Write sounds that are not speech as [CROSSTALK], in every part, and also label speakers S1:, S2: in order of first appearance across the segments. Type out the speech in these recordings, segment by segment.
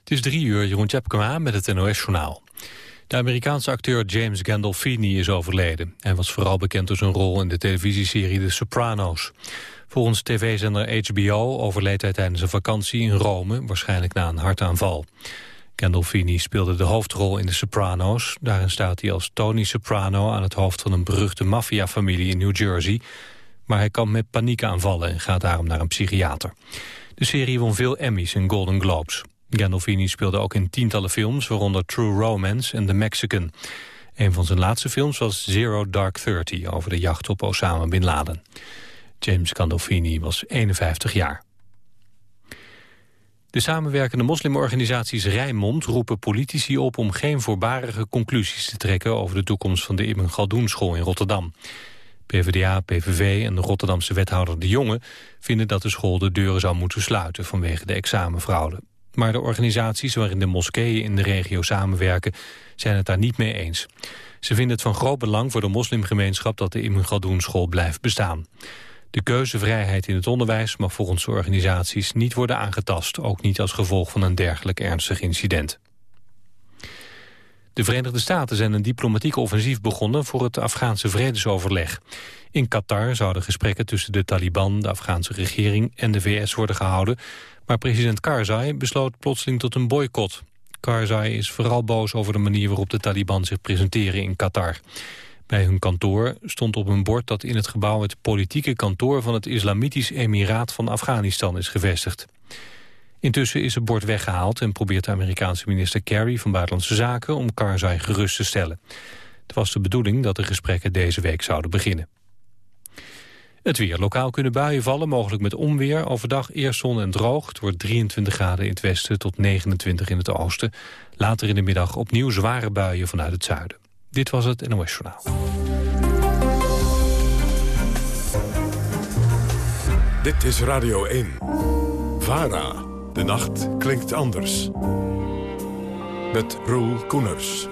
S1: Het is drie uur, Jeroen Tjepkema met het NOS-journaal. De Amerikaanse acteur James Gandolfini is overleden. Hij was vooral bekend door zijn rol in de televisieserie The Sopranos. Volgens tv-zender HBO overleed hij tijdens een vakantie in Rome... waarschijnlijk na een hartaanval. Gandolfini speelde de hoofdrol in The Sopranos. Daarin staat hij als Tony Soprano aan het hoofd van een beruchte maffiafamilie in New Jersey. Maar hij kan met paniekaanvallen en gaat daarom naar een psychiater. De serie won veel Emmys en Golden Globes. Gandolfini speelde ook in tientallen films, waaronder True Romance en The Mexican. Een van zijn laatste films was Zero Dark Thirty, over de jacht op Osama Bin Laden. James Gandolfini was 51 jaar. De samenwerkende moslimorganisaties Rijnmond roepen politici op om geen voorbarige conclusies te trekken over de toekomst van de Ibn Galdoen school in Rotterdam. PvdA, PVV en de Rotterdamse wethouder De Jonge vinden dat de school de deuren zou moeten sluiten vanwege de examenfraude. Maar de organisaties waarin de moskeeën in de regio samenwerken zijn het daar niet mee eens. Ze vinden het van groot belang voor de moslimgemeenschap dat de school blijft bestaan. De keuzevrijheid in het onderwijs mag volgens de organisaties niet worden aangetast, ook niet als gevolg van een dergelijk ernstig incident. De Verenigde Staten zijn een diplomatiek offensief begonnen voor het Afghaanse vredesoverleg. In Qatar zouden gesprekken tussen de Taliban, de Afghaanse regering en de VS worden gehouden, maar president Karzai besloot plotseling tot een boycott. Karzai is vooral boos over de manier waarop de Taliban zich presenteren in Qatar. Bij hun kantoor stond op een bord dat in het gebouw het politieke kantoor van het Islamitisch Emiraat van Afghanistan is gevestigd. Intussen is het bord weggehaald en probeert de Amerikaanse minister Kerry van Buitenlandse Zaken om Karzai gerust te stellen. Het was de bedoeling dat de gesprekken deze week zouden beginnen. Het weer. Lokaal kunnen buien vallen, mogelijk met onweer. Overdag eerst zon en droog. Het wordt 23 graden in het westen tot 29 in het oosten. Later in de middag opnieuw zware buien vanuit het zuiden. Dit was het NOS Journaal.
S2: Dit is Radio 1. VARA. De nacht klinkt anders. Met Roel Koeners.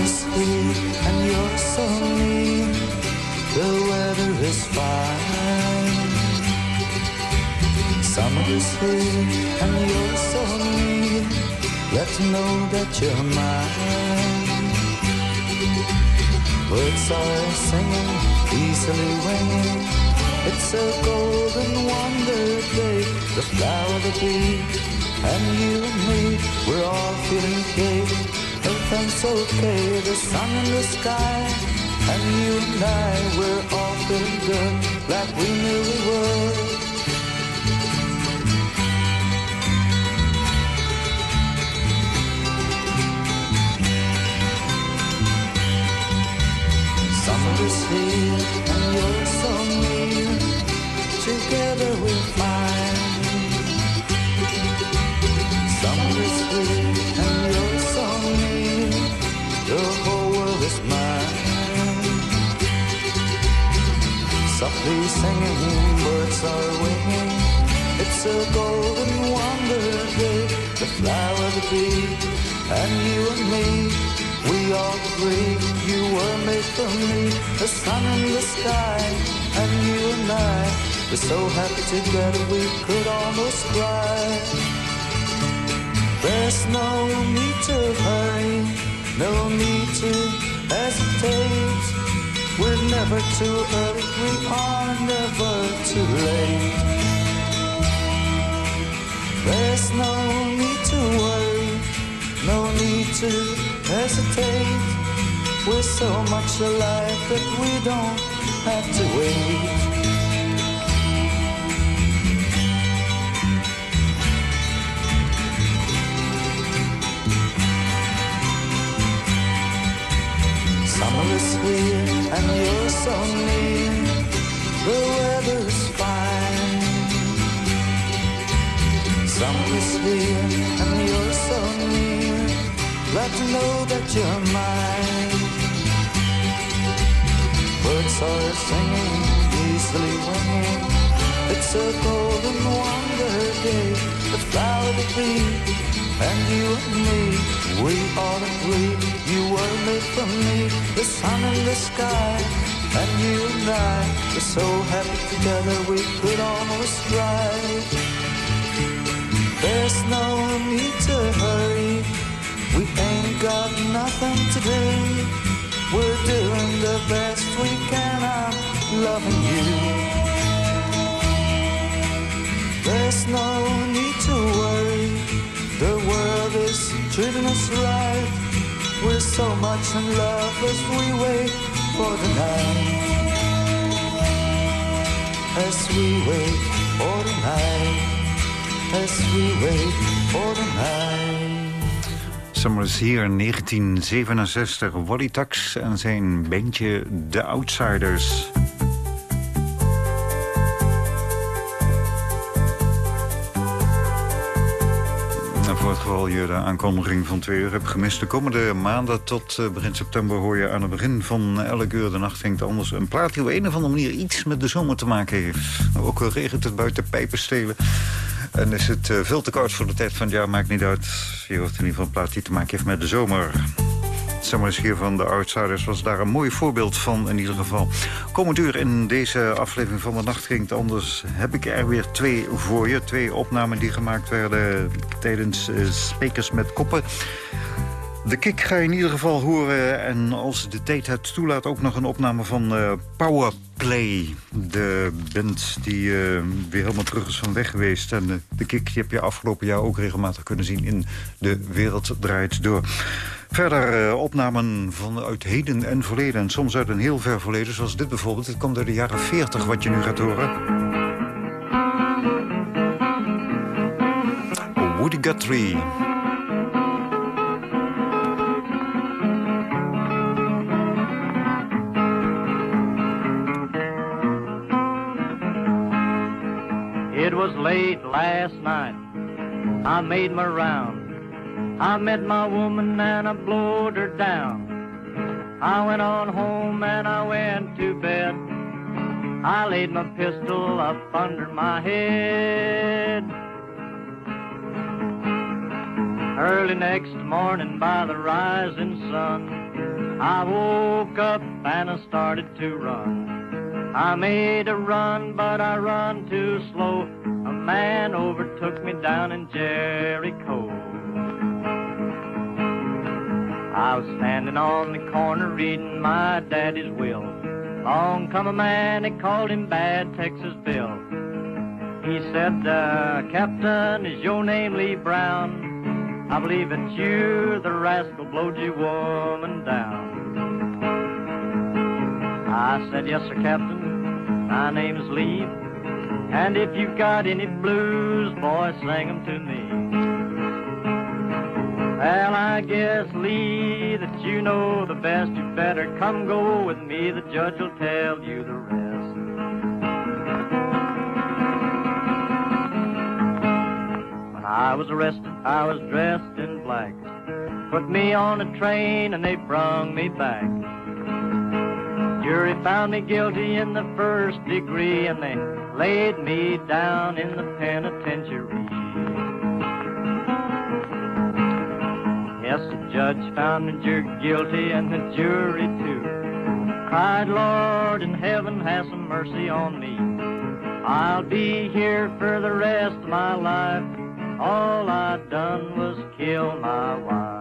S3: Here and you're so near. The weather is fine. Summer's here and you're so near. Let's know that you're mine. Birds are singing, easily winging. It's a golden wonder day. The flower, the bee, and you and me, we're all feeling gay. Everything's okay, the sun in the sky, and you and I, we're all feeling good, like we knew we were Summer is here, and you're so near. Together we're fine. Softly singing, birds are winging. It's a golden wonder day. The flower, the bee, and you and me. We all agree you were made for me. The sun in the sky, and you and I. We're so happy together we could almost cry. There's no need to hurry, no need to hesitate. We're never too early, we are never too late. There's no need to worry, no need to hesitate. We're so much alive that we don't have to wait. So near. The weather's fine. Summer is here and you're so near. Let me know that you're mine. Birds are singing, easily winging. It's a golden wonder day. The flower, the bee, and you and me. We all agree you were made for me, the sun in the sky, and you and I were so happy together we could almost cry. There's no need to hurry, we ain't got nothing to do. We're doing the best we can, I'm loving you. There's no need to worry, the world is treating us right. We're so much in love as we wait for the night. As we wait for the night. As we wait for the night.
S4: Summer is Here 1967. Wally Tax en zijn bandje The Outsiders. Het geval je de aankondiging van twee uur hebt gemist. De komende maanden tot uh, begin september hoor je aan het begin van elk uur de nacht hinkt anders. Een plaat die op een of andere manier iets met de zomer te maken heeft. Ook al regent het buiten pijpen stelen. En is het uh, veel te koud voor de tijd van het jaar, maakt niet uit. Je hoort in ieder geval een plaat die te maken heeft met de zomer. Summer hier van de Outsiders was daar een mooi voorbeeld van in ieder geval. Komend uur in deze aflevering van de Nacht anders. Heb ik er weer twee voor je. Twee opnamen die gemaakt werden tijdens uh, Spekers met Koppen. De kick ga je in ieder geval horen. En als de tijd het toelaat ook nog een opname van uh, Powerplay. De band die uh, weer helemaal terug is van weg geweest. En de kick die heb je afgelopen jaar ook regelmatig kunnen zien in De Wereld Draait Door. Verder uh, opnamen vanuit heden en verleden. En soms uit een heel ver verleden, zoals dit bijvoorbeeld. Het komt uit de jaren 40 wat je nu gaat horen. Woody Guthrie.
S5: It was late last night. I made my round. I met my woman and I blowed her down. I went on home and I went to bed. I laid my pistol up under my head. Early next morning by the rising sun, I woke up and I started to run. I made a run, but I run too slow. A man overtook me down in Jericho. I was standing on the corner reading my daddy's will. Long come a man, they called him Bad Texas Bill. He said, uh, Captain, is your name Lee Brown? I believe it's you, the rascal blowed your woman down. I said, yes, sir, Captain, my name is Lee. And if you've got any blues, boy, sing 'em to me. Well, I guess, Lee, that you know the best. You better come go with me. The judge will tell you the rest. When I was arrested, I was dressed in black. Put me on a train and they brung me back. Jury found me guilty in the first degree and they laid me down in the penitentiary. Yes, the judge found me guilty and the jury too. Cried, Lord in heaven, have some mercy on me. I'll be here for the rest of my life. All I done was kill my wife.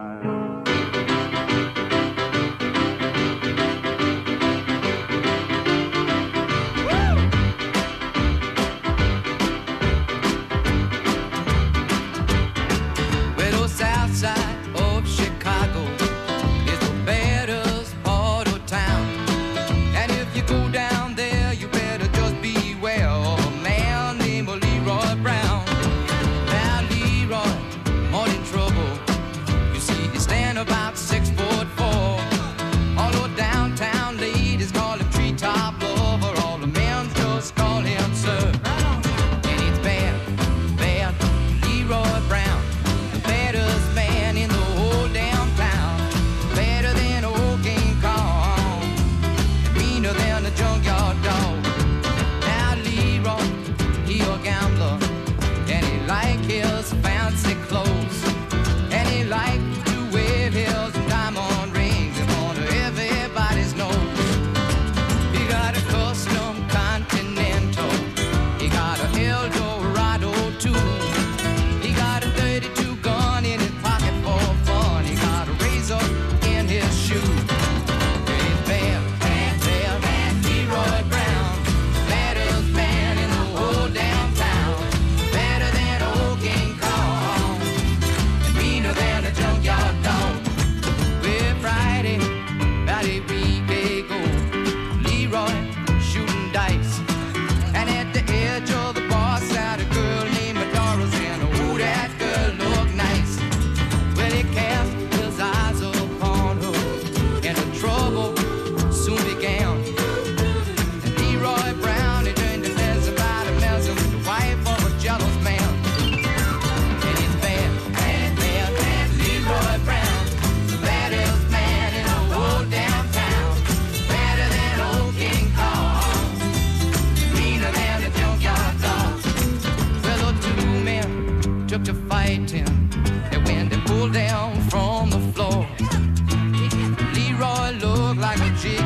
S6: Like a jigsaw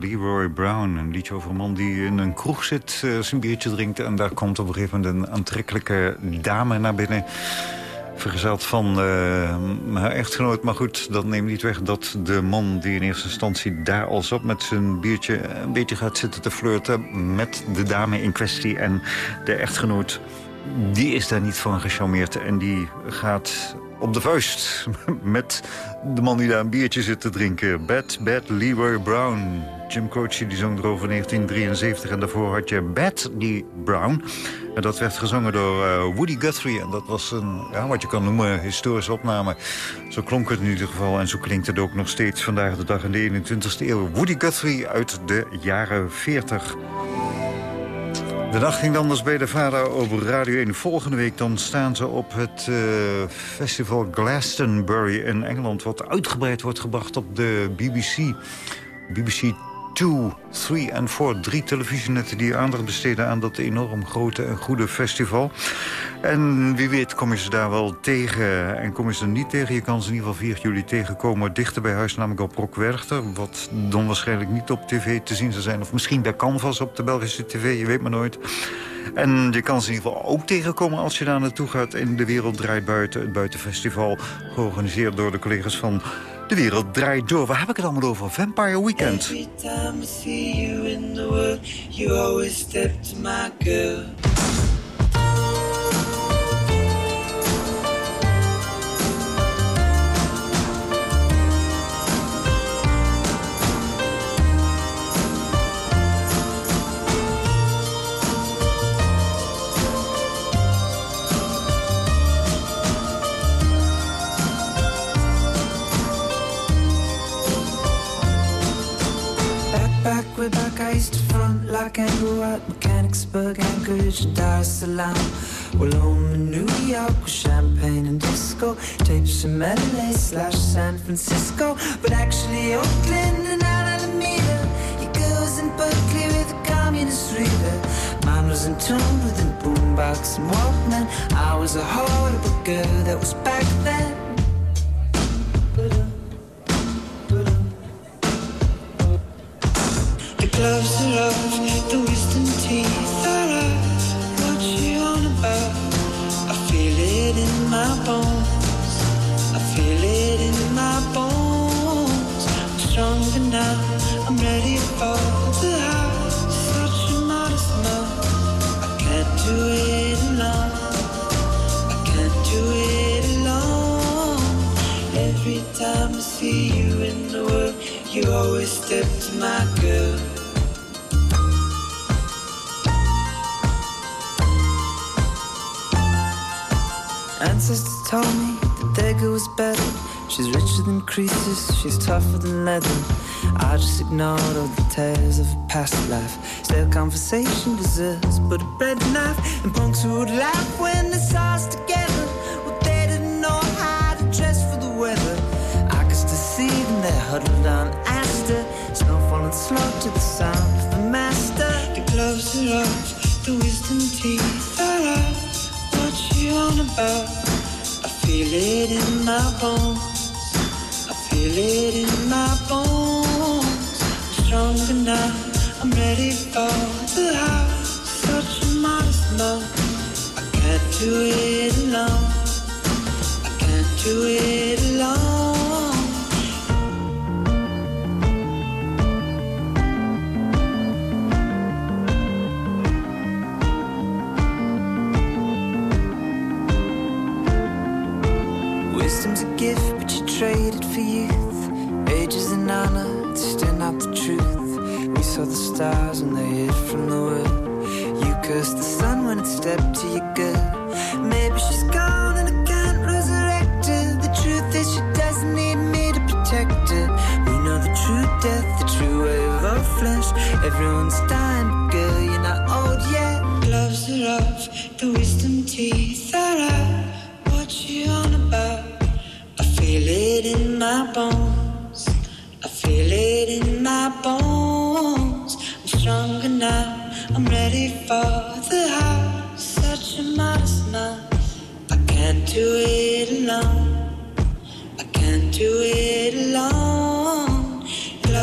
S6: Leroy Brown.
S4: Een liedje over een man die in een kroeg zit, eh, zijn biertje drinkt... en daar komt op een gegeven moment een aantrekkelijke dame naar binnen... vergezeld van eh, haar echtgenoot. Maar goed, dat neemt niet weg dat de man die in eerste instantie daar al zat... met zijn biertje een beetje gaat zitten te flirten met de dame in kwestie. En de echtgenoot, die is daar niet van gecharmeerd. En die gaat op de vuist [LAUGHS] met de man die daar een biertje zit te drinken. Bad, Bad Leroy Brown. Jim Croce die zong erover in 1973. En daarvoor had je Bad Lee Brown. En dat werd gezongen door eh, Woody Guthrie. En dat was een, ja, wat je kan noemen, historische opname. Zo klonk het in ieder geval. En zo klinkt het ook nog steeds vandaag de dag in de 21ste eeuw. Woody Guthrie uit de jaren 40. De dag ging dan dus bij de vader op Radio 1. Volgende week dan staan ze op het eh, festival Glastonbury in Engeland... wat uitgebreid wordt gebracht op de BBC. BBC 2, 3 en 4. Drie televisienetten die aandacht besteden aan dat enorm grote en goede festival. En wie weet kom je ze daar wel tegen. En kom je ze niet tegen, je kan ze in ieder geval 4 juli tegenkomen... dichter bij huis, namelijk op Rock Werchter. Wat dan waarschijnlijk niet op tv te zien zou zijn. Of misschien bij Canvas op de Belgische tv, je weet maar nooit. En je kan ze in ieder geval ook tegenkomen als je daar naartoe gaat... in De Wereld Draait Buiten, het buitenfestival... georganiseerd door de collega's van De Wereld Draait Door. Waar heb ik het allemaal over? Vampire Weekend.
S7: Front like Anglo at Mechanicsburg, Anchorage, Dar es Salaam. Well, home in New York with champagne and disco. Tapes from LA slash San Francisco. But actually, Oakland and Alameda. Your girls in Berkeley with a communist reader. Mine was in tune with a boombox and Walkman. I was a horrible girl that was back then. Gloves the wisdom teeth are you on about? I feel it in my bones. I feel it in my bones. I'm stronger now. I'm ready for the house. Such a modest. I can't do it alone. I can't do it alone. Every time I see you in the world, you always step to my girl. Ancestors told me the Dagger was better. She's richer than Croesus, she's tougher than leather. I just ignored all the tales of a past life. Stale conversation deserves but a bread knife. And punks who would laugh when they saw us together. Well, they didn't know how to dress for the weather. I could still see them there huddled on Aster. Snow falling slow to the sound of the master. The gloves are off, the wisdom teeth I feel it in my bones. I feel it in my bones. I'm stronger now. I'm ready for the house. Such a modest. I can't do it alone. I can't do it alone. Gift, but you trade it for youth. ages is an honor, it's still not the truth. We saw the stars and they hid from the world. You cursed the sun when it stepped to your good. Maybe she's gone and I can't resurrect her. The truth is she doesn't need me to protect her. We know the true death, the true wave of our flesh. Everyone's dying, girl, you're not old yet. Gloves are off,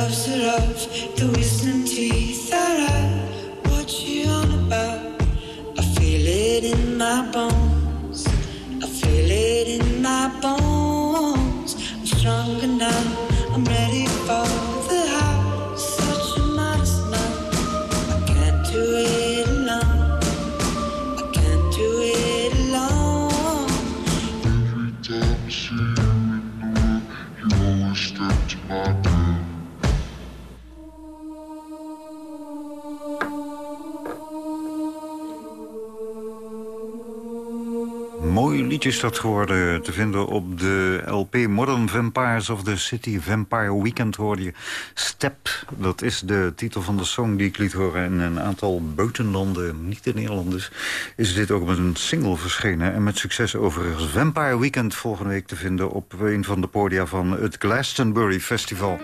S7: the rubs, the wisdom teeth that I
S4: is dat geworden te vinden op de LP Modern Vampires of the City Vampire Weekend hoorde je. Step, dat is de titel van de song die ik liet horen. In een aantal buitenlanden, niet in Nederland dus, is dit ook met een single verschenen. En met succes overigens. Vampire Weekend volgende week te vinden op een van de podia van het Glastonbury Festival.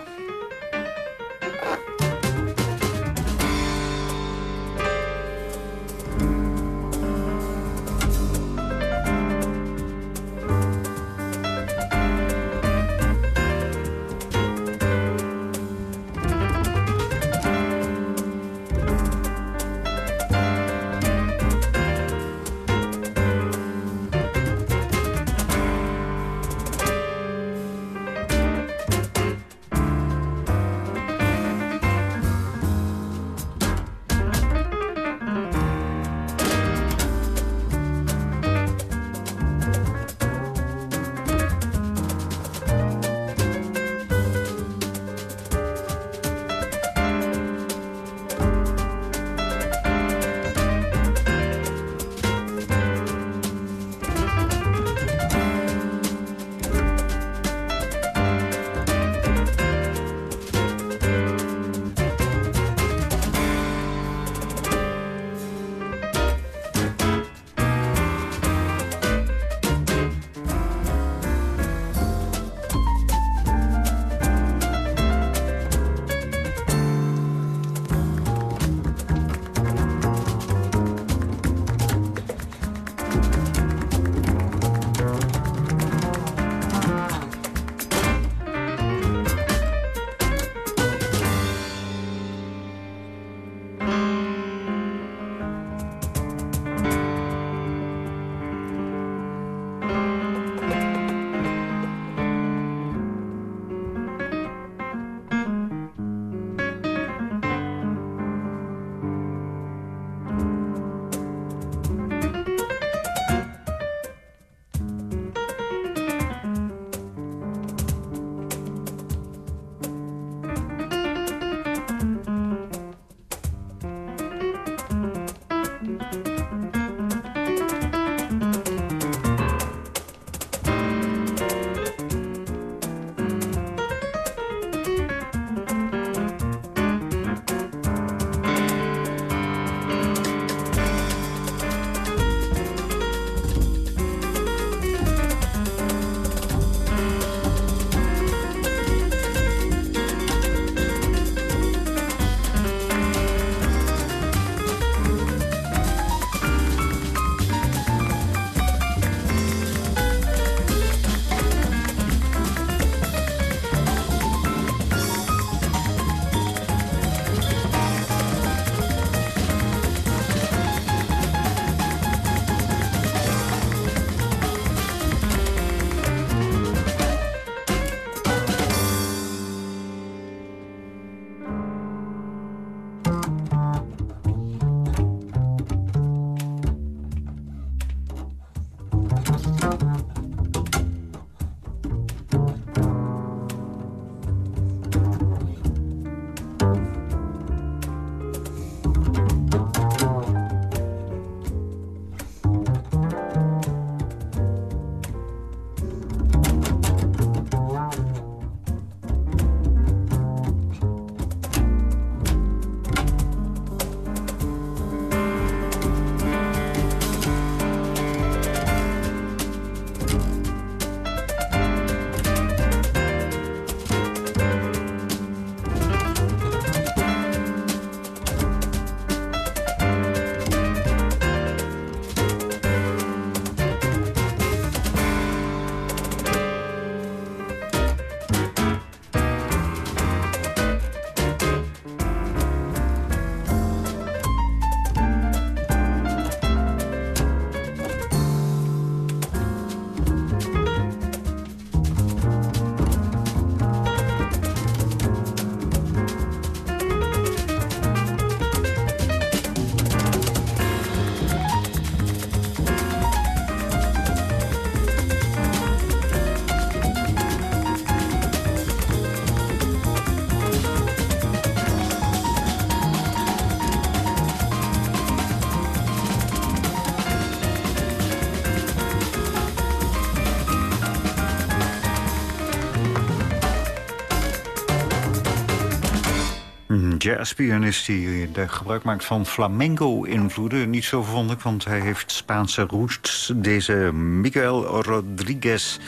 S4: Jazzpianist die gebruik maakt van flamenco-invloeden. Niet zo verwonderlijk, want hij heeft Spaanse roots. Deze Miguel Rodriguez.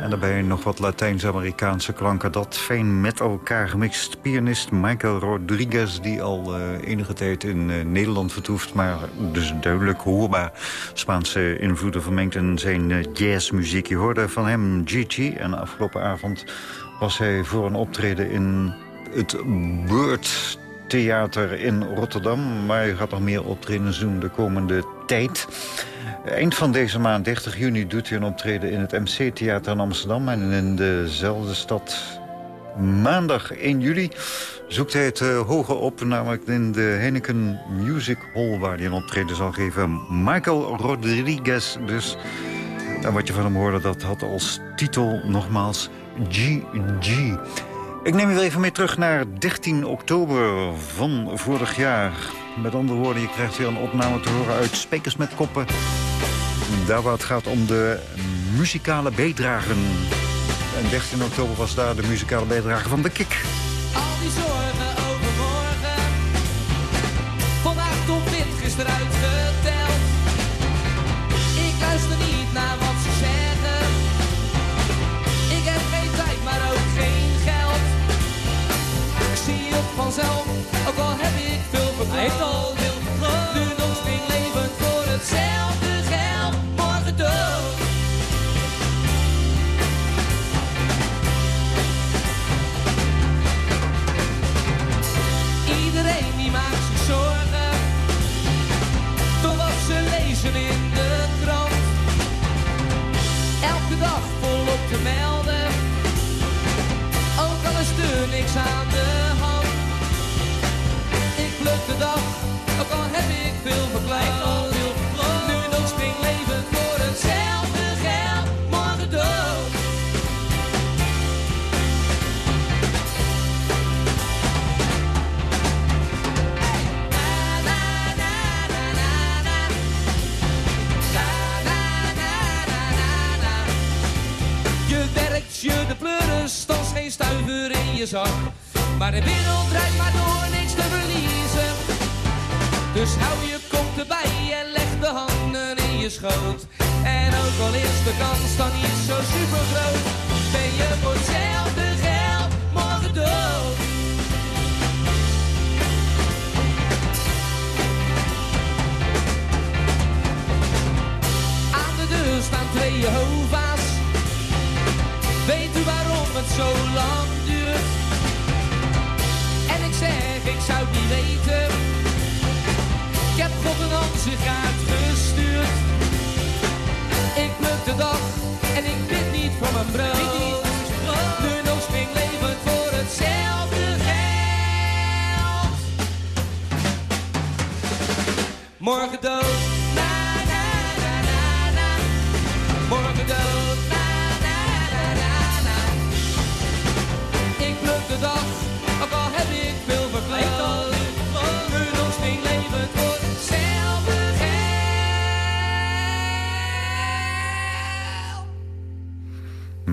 S4: En daarbij nog wat Latijns-Amerikaanse klanken. Dat fijn met elkaar gemixt. Pianist Michael Rodriguez, die al uh, enige tijd in uh, Nederland vertoeft... maar dus duidelijk hoorbaar Spaanse invloeden vermengt in zijn uh, jazzmuziek. Je hoorde van hem Gigi en afgelopen avond was hij voor een optreden in het Bird Theater in Rotterdam. Maar hij gaat nog meer optredens doen de komende tijd. Eind van deze maand, 30 juni, doet hij een optreden in het MC-theater in Amsterdam. En in dezelfde stad maandag 1 juli zoekt hij het uh, hoger op, namelijk in de Heineken Music Hall... waar hij een optreden zal geven. Michael Rodriguez dus. En wat je van hem hoorde, dat had als titel nogmaals GG. Ik neem u weer even mee terug naar 13 oktober van vorig jaar. Met andere woorden, je krijgt weer een opname te horen uit Spekers met Koppen. Daar waar het gaat om de muzikale bijdragen. En 13 oktober was daar de muzikale bijdrage van de Kik.
S8: Al die zorgen vanzelf, ook al heb ik veel. Hij heeft al de wereld draait maar door, niks te verliezen. Dus hou je kop erbij en leg de handen in je schoot. En ook al is de kans dan niet zo super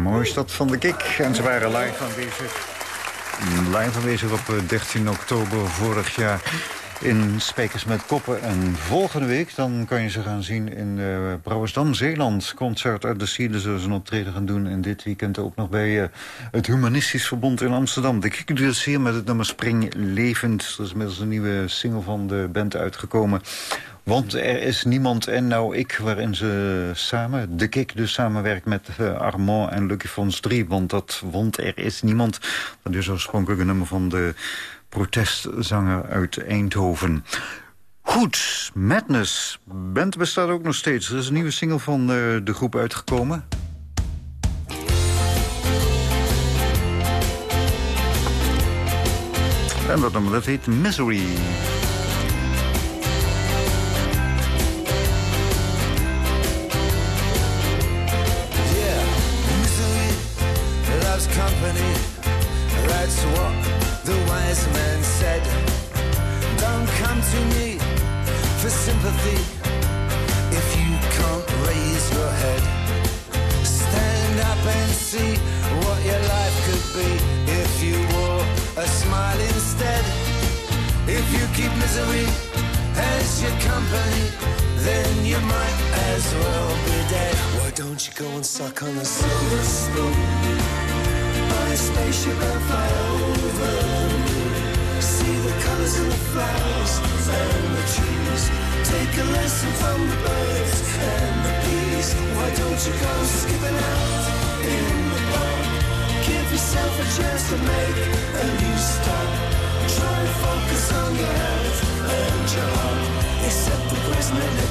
S4: Mooi stad van de Kik. En ze waren live aanwezig. Live aanwezig op eh, 13 oktober vorig jaar in Spekers met Koppen. En volgende week dan kan je ze gaan zien in uh, Brouwersdam, Zeeland. Concert uit de Sieden zullen ze een optreden gaan doen. En dit weekend ook nog bij uh, het Humanistisch Verbond in Amsterdam. De Kik dus hier met het nummer Spring Levend. Er is inmiddels een nieuwe single van de band uitgekomen. Want er is niemand en nou ik, waarin ze samen, de Kik dus samenwerkt met uh, Armand en Lucky Fons 3. Want dat, want er is niemand. Dat is oorspronkelijk een nummer van de protestzanger uit Eindhoven. Goed, Madness. Band bestaat ook nog steeds. Er is een nieuwe single van uh, de groep uitgekomen. En dat nummer dat heet Misery.
S3: Wise man said. Don't come to me for sympathy if you can't raise your head. Stand up and see what your life could be if you wore a smile instead.
S9: If you keep misery as your company, then you might as well be dead. Why don't you go and suck on a silver spoon? Buy a spaceship and fly over and the trees. Take a lesson from the birds and the bees. Why don't you go skipping out in the park? Give yourself a chance to make a new start. Try and focus on your health and your. Accept the the.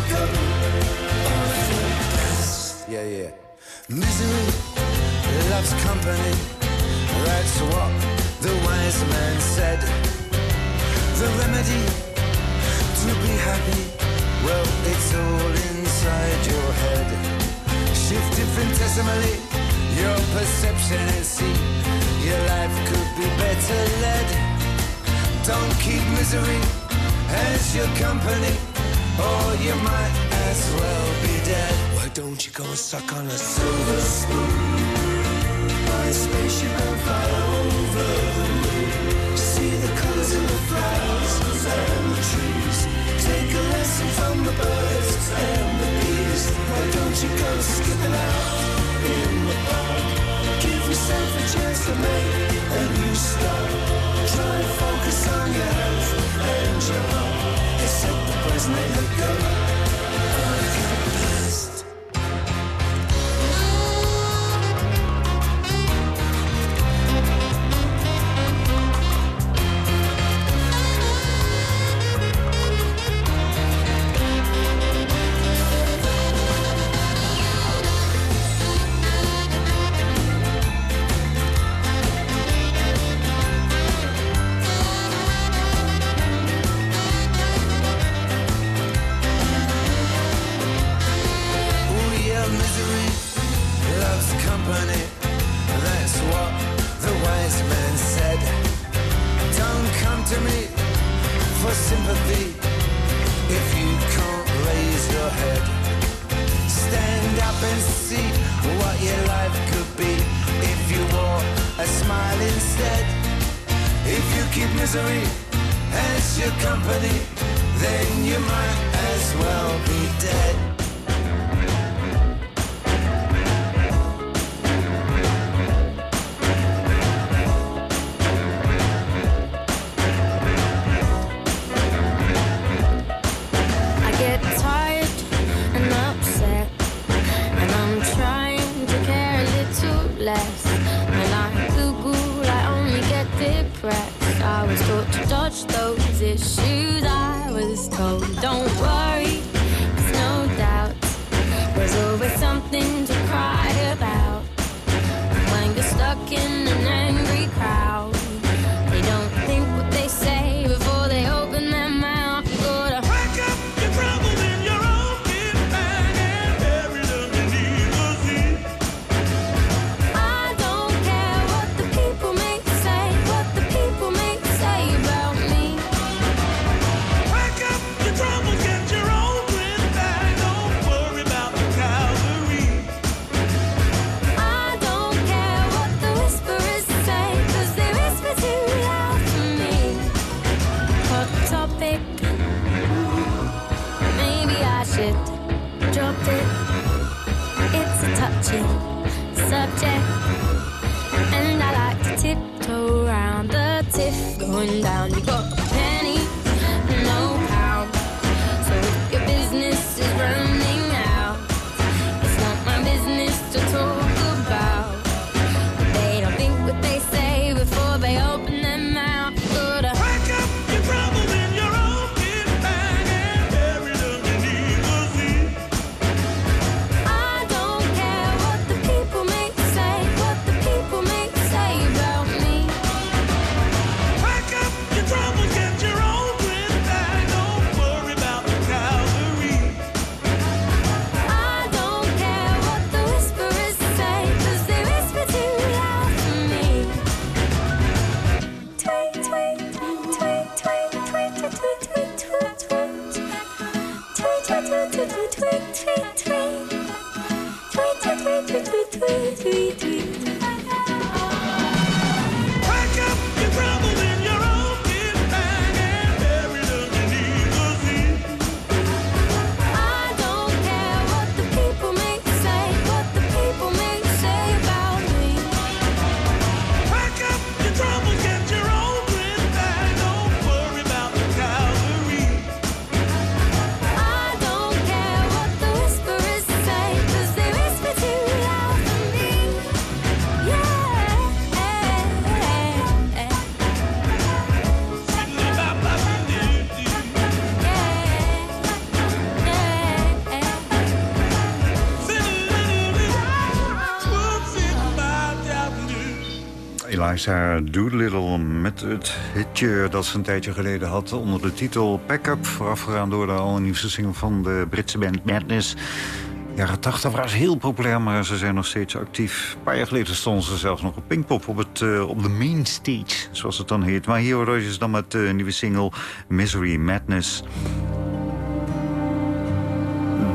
S9: Yeah, yeah. Misery loves company. That's what the wise man said. The remedy to be happy, well, it's all inside your head. Shift infinitesimally your perception and see your life could be better led. Don't keep misery as your company, or you might as well be dead. Why don't you go and suck on a silver spoon? Buy a spaceship and fly over the and the trees. Take a lesson from the birds and the bees. Why don't you go skipping out in the park? Give yourself a chance to make a new start. Try and focus on your health and your heart. The let go and see what your life could be if you wore a smile instead. If you keep misery as your company, then you might as well be dead.
S10: Less. When I Google, I only get depressed. I was taught to dodge those issues. I was told, don't worry, there's no doubt there's always something to cry about. When you're stuck in
S4: Eliza Doolittle met het hitje dat ze een tijdje geleden had... onder de titel Pack Up, voorafgegaan door de allernieuwste single van de Britse band Madness. Jaren 80 was heel populair, maar ze zijn nog steeds actief. Een paar jaar geleden stonden ze zelfs nog op Pinkpop op, het, eh, op de main stage, zoals het dan heet. Maar hier hoor je ze dan met de nieuwe single Misery Madness.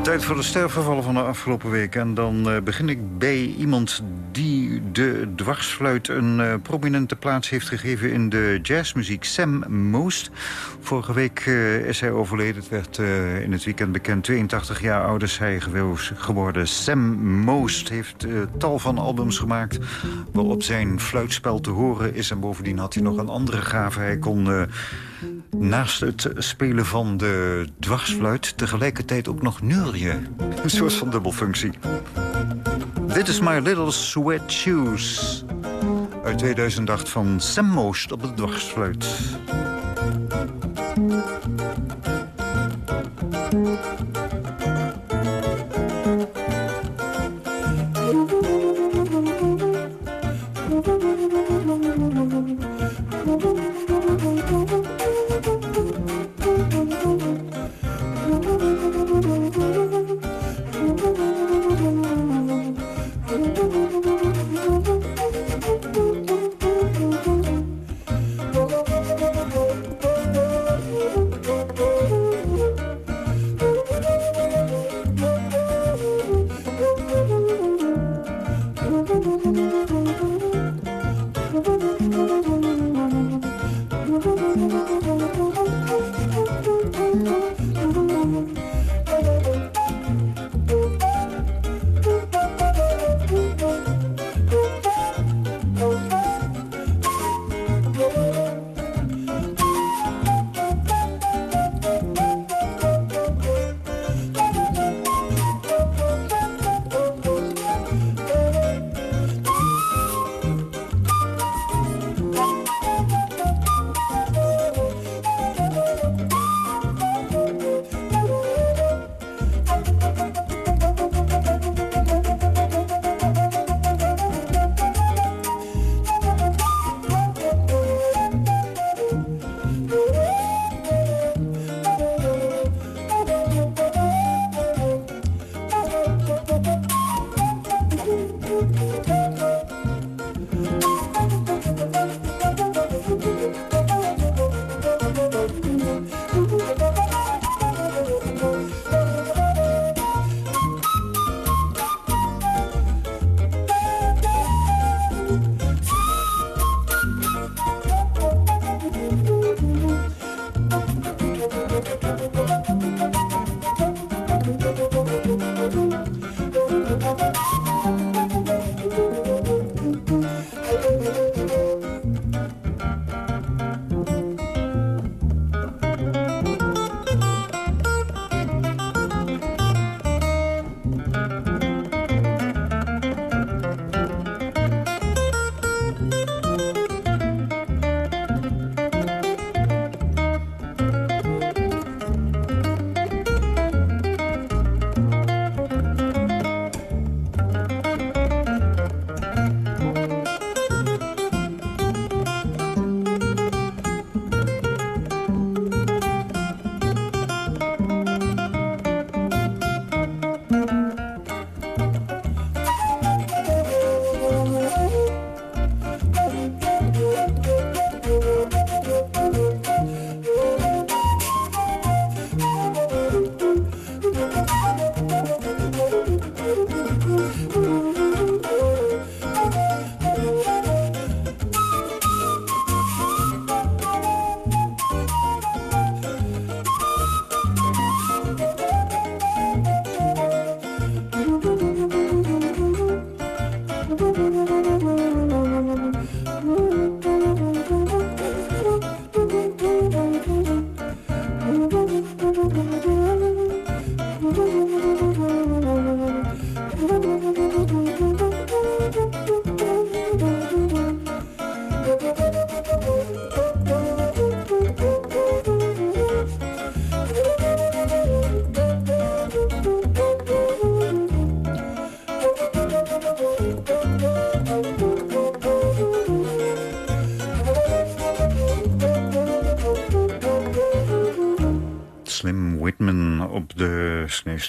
S4: Tijd voor de sterfgevallen van de afgelopen week. En dan eh, begin ik bij iemand die de dwarsfluit een eh, prominente plaats heeft gegeven in de jazzmuziek. Sam Moost. Vorige week eh, is hij overleden. Het werd in het weekend bekend. 82 jaar oud is hij gewo- geworden. Sam Moost heeft tal van albums gemaakt... waarop zijn fluitspel te horen is. En bovendien had hij nog een andere gave. Hij kon... naast het spelen van de dwarsfluit... tegelijkertijd ook nog neurien. Een soort van dubbelfunctie. Dit is My Little Sweat Shoes. Uit 2008 van Sam Moost op de dwarsfluit.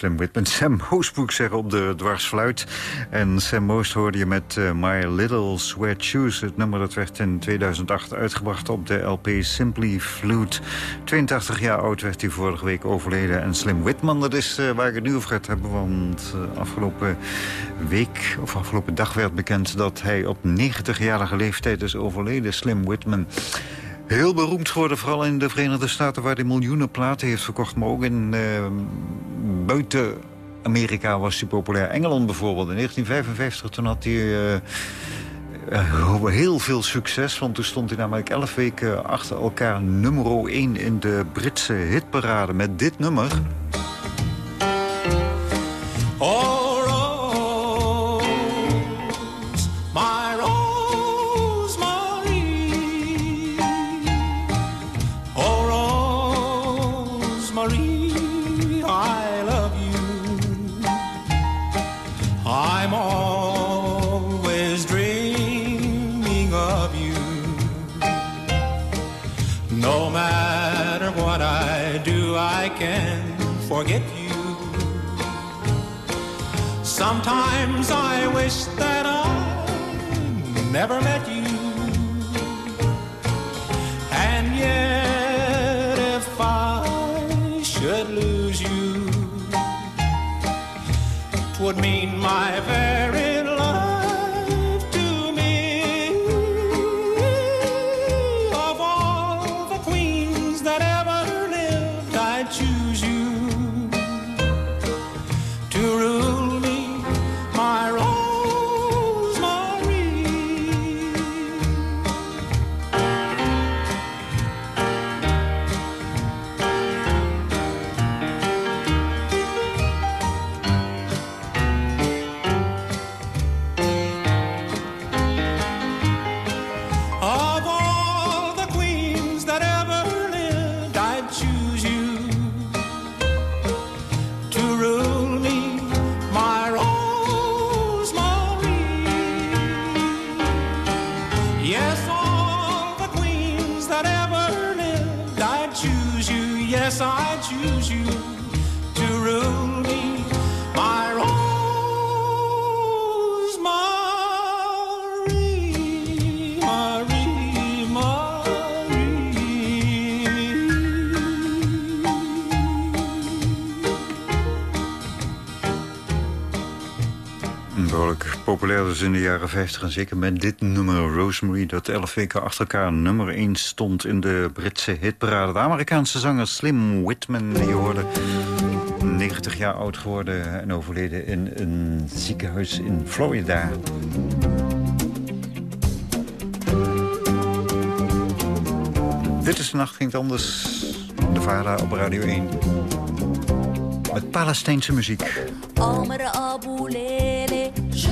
S4: Slim Whitman. Sam ik zeggen op de dwarsfluit. En Sam Moost hoorde je met eh, My Little Sweat Shoes. Het nummer dat werd in 2008 uitgebracht op de LP Simply Flute. 82 jaar oud werd hij vorige week overleden. En Slim Whitman, dat is eh, waar ik het nu over ga hebben. Want eh, afgelopen week, of afgelopen dag werd bekend... dat hij op 90-jarige leeftijd is overleden. Slim Whitman... Heel beroemd geworden, vooral in de Verenigde Staten... waar hij miljoenen platen heeft verkocht. Maar ook in buiten Amerika was hij populair. Engeland bijvoorbeeld. In 1955 toen had hij... eh, eh, heel veel succes, want toen stond hij namelijk elf weken achter elkaar nummer 1 in de Britse hitparade met dit nummer.
S11: Never met you. And yet, if I should lose you, would mean my very
S4: Behoorlijk populair dus in de jaren 50 en zeker met dit nummer Rosemary... dat elf weken achter elkaar nummer 1 stond in de Britse hitparade. De Amerikaanse zanger Slim Whitman, die hoorde... 90 jaar oud geworden en overleden in een ziekenhuis in Florida. Dit is de nacht ging het anders. De VARA op Radio 1. Met Palestijnse muziek.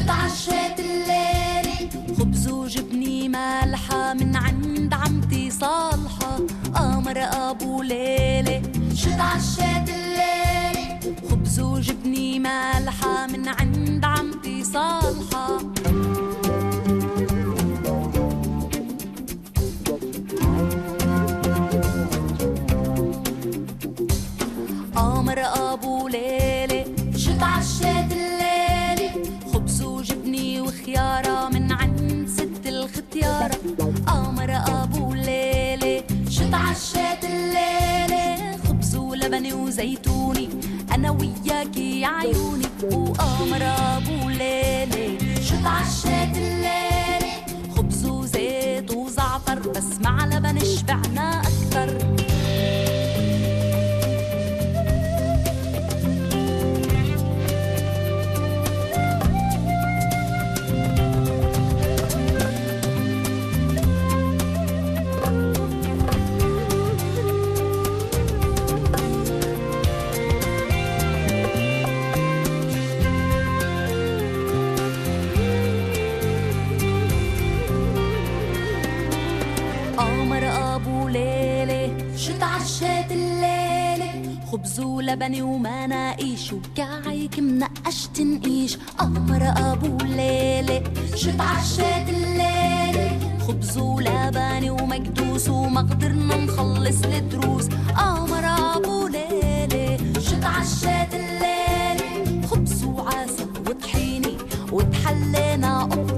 S12: وتعشيت الليل خبز وجبنة مالحة من عند عمتي صالحة. آه، قمر أبو ليلة شو تعشيت الليل خبز وجبنة مالحة من عند عمتي صالحة. وزيتوني أنا وياكي يا عيوني. وقمر أبو ليلي شو تعشيت الليلة؟ خبز وزيت وزعتر بس مع لبن شبعنا أكتر. شو تعشيت الليلة خبز ولبني ومناقيش وكعك منقش تنقيش قمر أبو ليلي شو تعشيت الليلة خبز ولبني ومكدوس وما قدرنا نخلص الدروس. قمر أبو ليلي شو تعشيت الليلة. وطحيني وتحلينا
S4: قطيني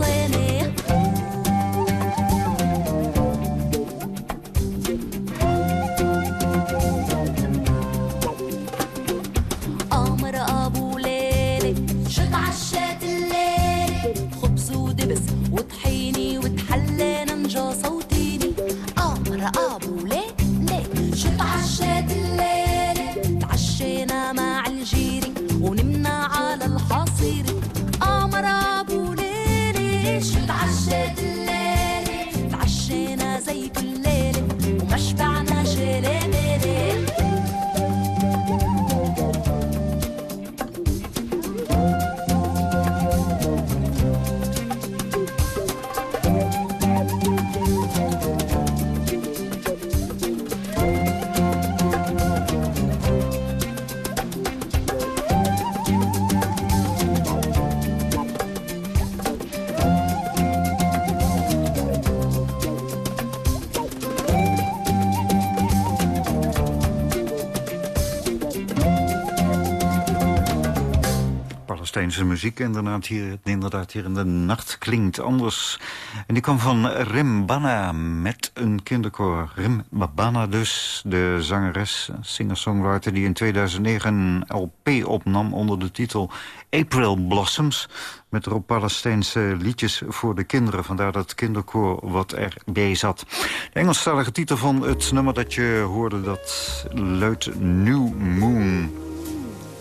S4: muziek inderdaad hier, inderdaad hier in de nacht klinkt anders. En die kwam van Rimbana met een kinderkoor. Rimbana dus, de zangeres, singer-songwriter... die in 2009 een LP opnam onder de titel April Blossoms... met erop Palestijnse liedjes voor de kinderen. Vandaar dat kinderkoor wat erbij zat. De Engelstalige titel van het nummer dat je hoorde... dat luidt New Moon...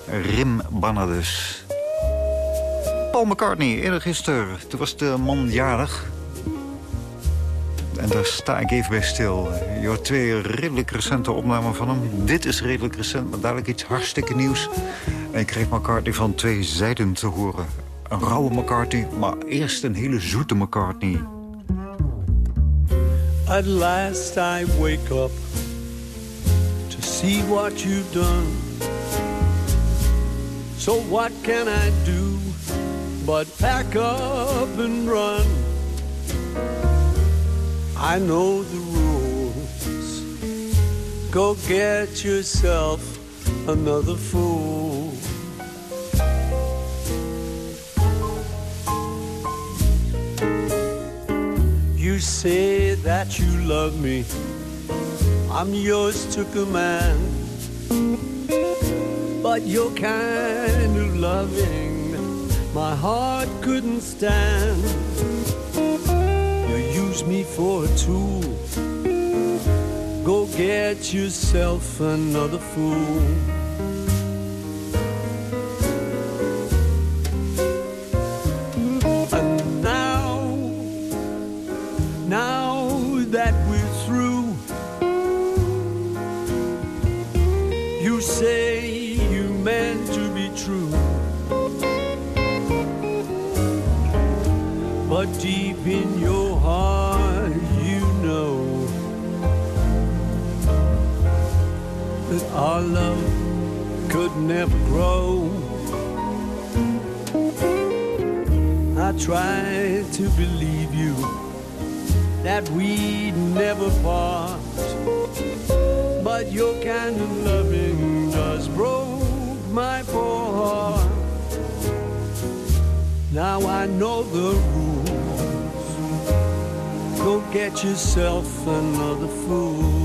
S4: Rimbana dus. Paul McCartney, eerder gisteren. Toen was de man jarig. En daar sta ik even bij stil. Je hoort twee redelijk recente opnamen van hem. Dit is redelijk recent, maar dadelijk iets hartstikke nieuws. En ik kreeg McCartney van twee zijden te horen. Een rauwe McCartney, maar eerst een hele zoete McCartney.
S13: At last I wake up to see what you've done. So what can I do but pack up and run? I know the rules. Go get yourself another fool. You say that you love me. I'm yours to command. But your kind of loving my heart couldn't stand. You use me for a tool. Go get yourself another fool. But deep in your heart, you know that our love could never grow. I tried to believe you that we'd never part, but your kind of loving just broke my poor heart. Now I know the rules. Go get yourself another fool.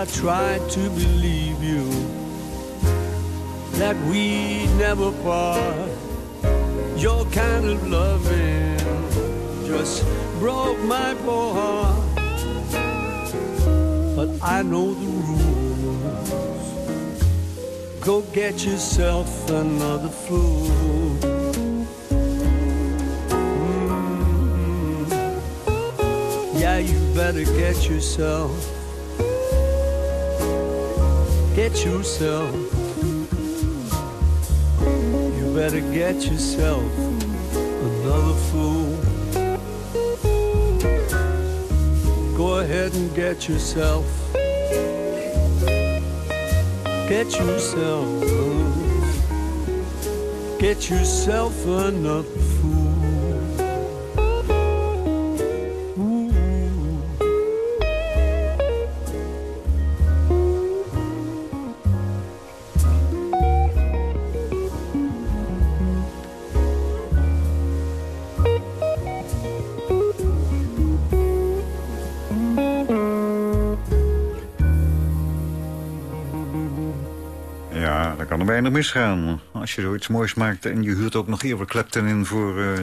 S13: I tried to believe you that we never part. Your kind of loving just broke my poor heart. But I know the rules. Go get yourself another fool. Mm. Yeah, you better get yourself. Get yourself. You better get yourself another fool. Go ahead and get yourself. Get yourself. Get yourself another
S4: weinig misgaan. Als je zoiets moois maakt en je huurt ook nog Eric Clapton in... voor eh,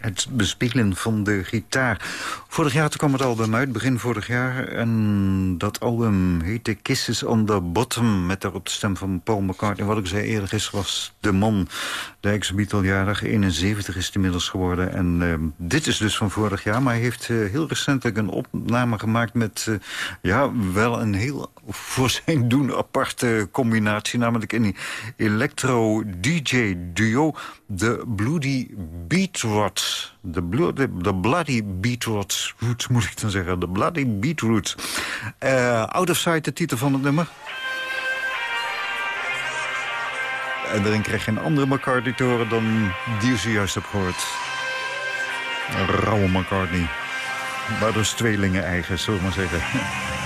S4: het bespelen van de gitaar. Vorig jaar toen kwam het album uit, begin vorig jaar. En dat album heette Kisses on the Bottom... met daarop de stem van Paul McCartney. Wat ik zei eerder gisteren was de man, de ex-Beatle-jarig. 71 is inmiddels geworden. En eh, dit is dus van vorig jaar. Maar hij heeft eh, heel recentelijk een opname gemaakt... met eh, ja, wel een heel voor zijn doen aparte combinatie. Namelijk een electro-dj-duo. De Bloody De, blo- de, de Bloody Beatrots. Roots moet ik dan zeggen. De Bloody Beatroots. Eh Out of Sight, de titel van het nummer. En daarin krijg je een andere McCartney te horen dan die je zojuist hebt gehoord. Rauwe McCartney. Maar dus tweelingen eigen, zullen we maar zeggen. [LAUGHS]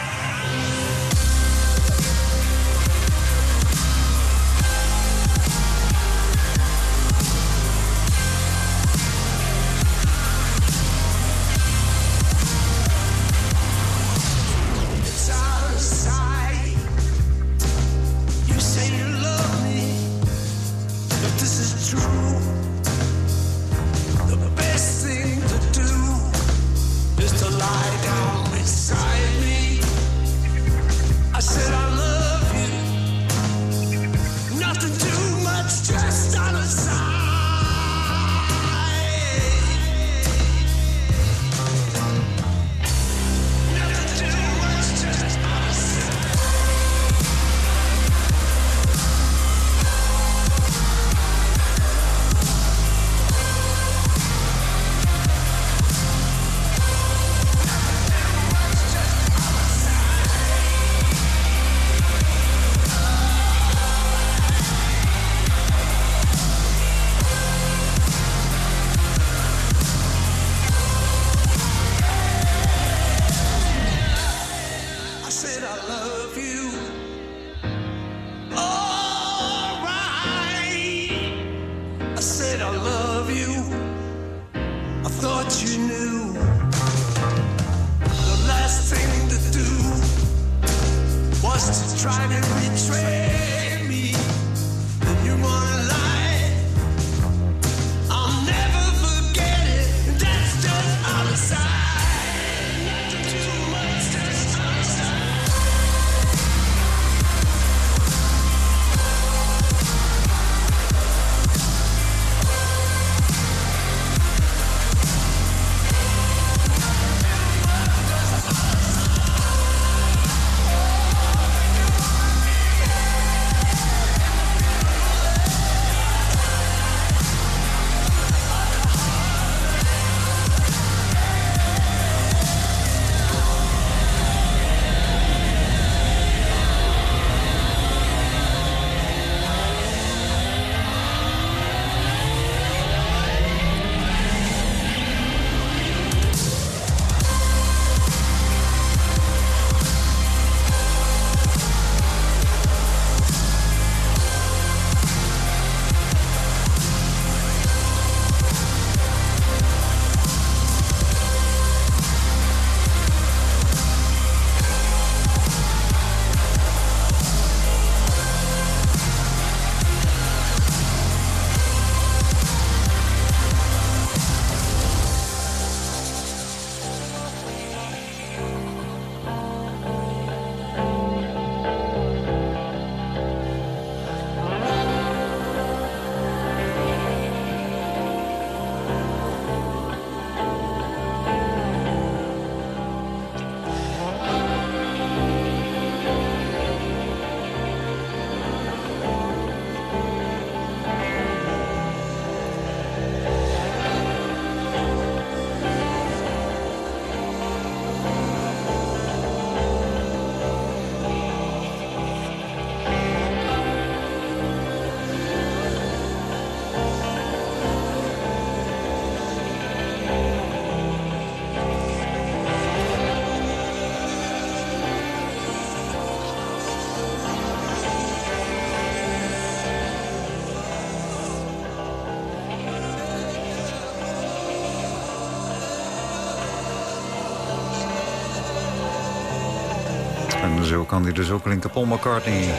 S13: Zo kan hij dus ook linken Paul McCartney.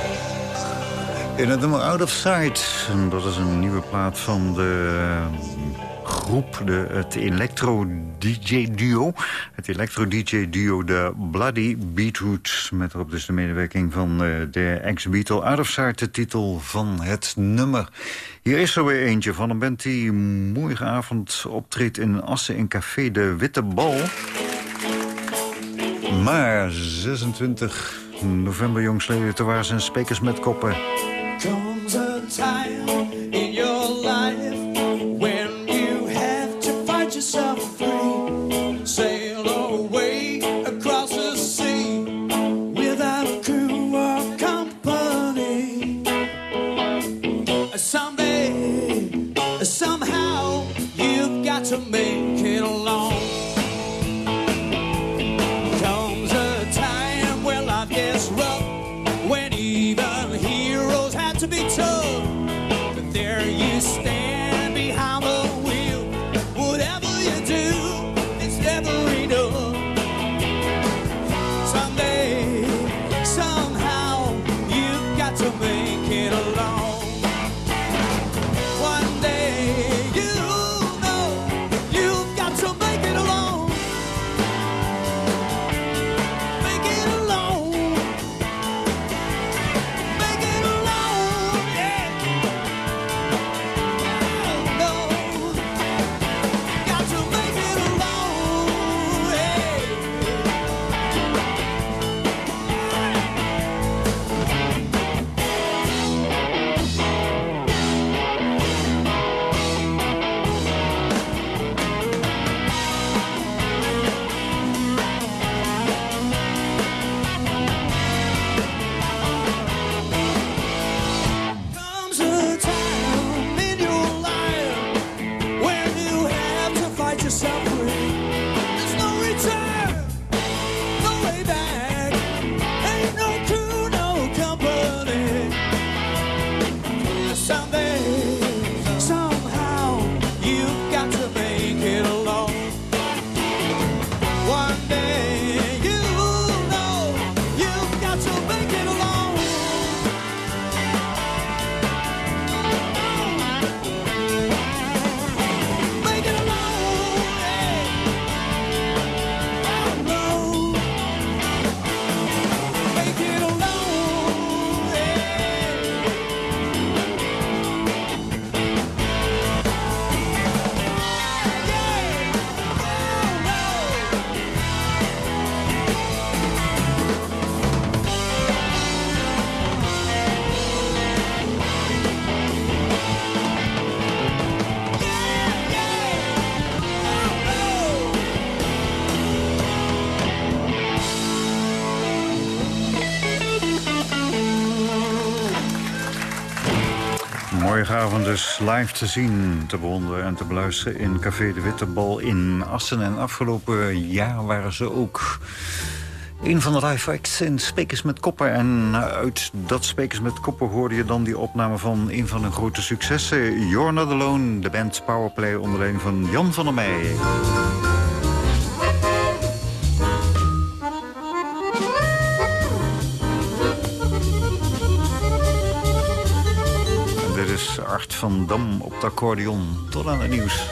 S13: In het nummer Out of Sight. En dat is een nieuwe plaat van de eh, groep, de, het electro-dj-duo. Het electro-dj-duo de Bloody Beetroot. Met erop dus de medewerking van eh, de ex-Beatle. Out of Sight, de titel van het nummer. Hier is er weer eentje van een band die morgenavond optreedt in Assen in Café de Witte Bal. Maar 26 november jongsleden, toen waren ze een spekers met koppen. Morgenavond dus live te zien, te bewonderen en te beluisteren... in Café de Witte Bal in Assen. En afgelopen jaar waren ze ook een van de live acts in Spekers met Koppen. En uit dat Spekers met Koppen hoorde je dan die opname van... een van hun grote successen, You're Not Alone. De band Powerplay onder leiding van Jan van der Meij. Van Dam op het accordeon. Tot aan het nieuws.